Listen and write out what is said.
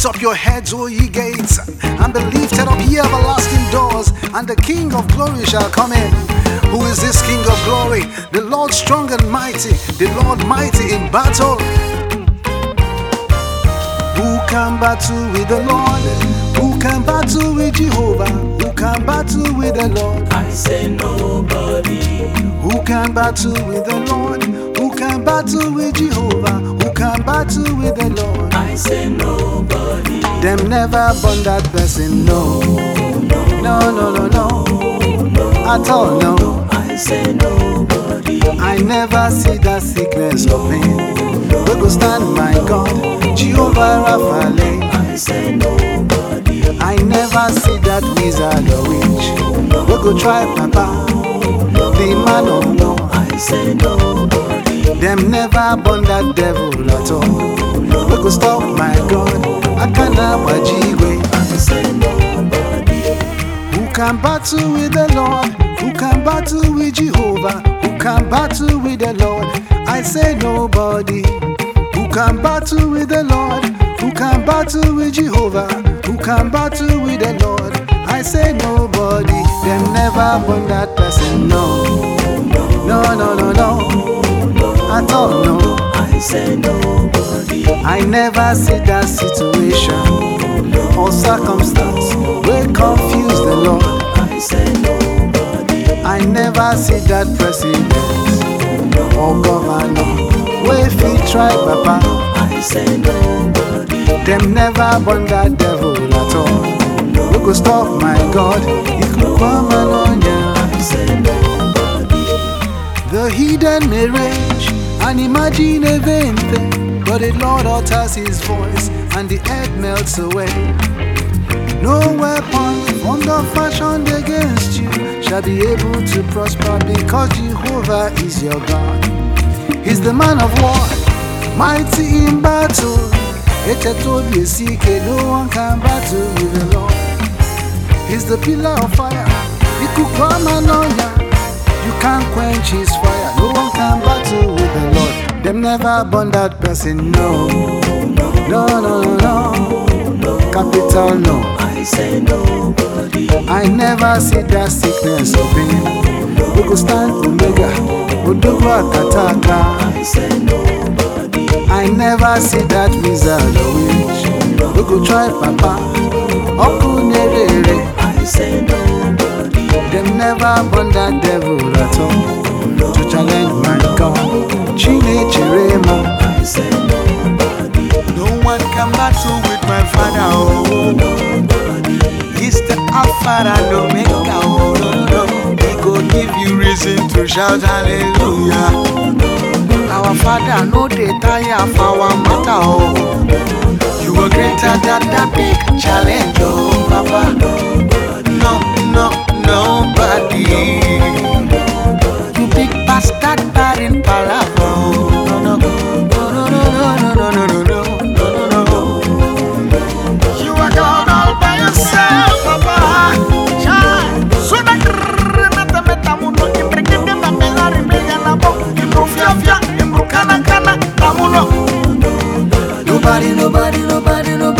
Lift up your heads, O ye gates, and believe, lifted up ye everlasting doors, and the King of glory shall come in. Who is this King of glory? The Lord strong and mighty, the Lord mighty in battle. Who can battle with the Lord? Who can battle with Jehovah? Who can battle with the Lord? I say nobody. Who can battle with the Lord? Who can battle with Jehovah? Who can battle with Them never born that person, no. No, no, no, no. At all, no. I say nobody. I never see that sickness or pain. We go stand, my God, Jehovah Raphael. I say nobody. I never see that wizard or witch. We go try, Papa, the man of no. I say nobody. Them never born that devil at all. We go stop, my God, Akana Wajigwe. I say nobody. Who can battle with the Lord? Who can battle with Jehovah? Who can battle with the Lord? I say nobody. Who can battle with the Lord? Who can battle with Jehovah? Who can battle with the Lord? I say nobody. Them never born that person, no. No, no, no, no. At all, no. I say nobody. I never see that situation or circumstance will confuse the Lord. I never see that president or governor wey fit try papa. Dem never born that devil at all. We go stop my God. The hidden may rage and imagine a vain thing, but the Lord utters his voice and the earth melts away. No weapon formed or fashioned against you shall be able to prosper because Jehovah is your God. He's the man of war, mighty in battle. No one can battle with the Lord. He's the pillar of fire, ikuku amanonya. You can't quench his fire. No one can battle never born that person, no. No, no, no, no. Capital, no. I say nobody. I never see that sickness pain. We go stand Omega, Odogo Akataka. I say nobody. I never see that wizard witch. We go try Papa, Oku Nerere. I say nobody. Them never born that devil you reason to shout hallelujah. Our father, no dey tire for our matter. Oh, you are greater than that big challenge. Oh, Papa. nobody, nobody, nobody.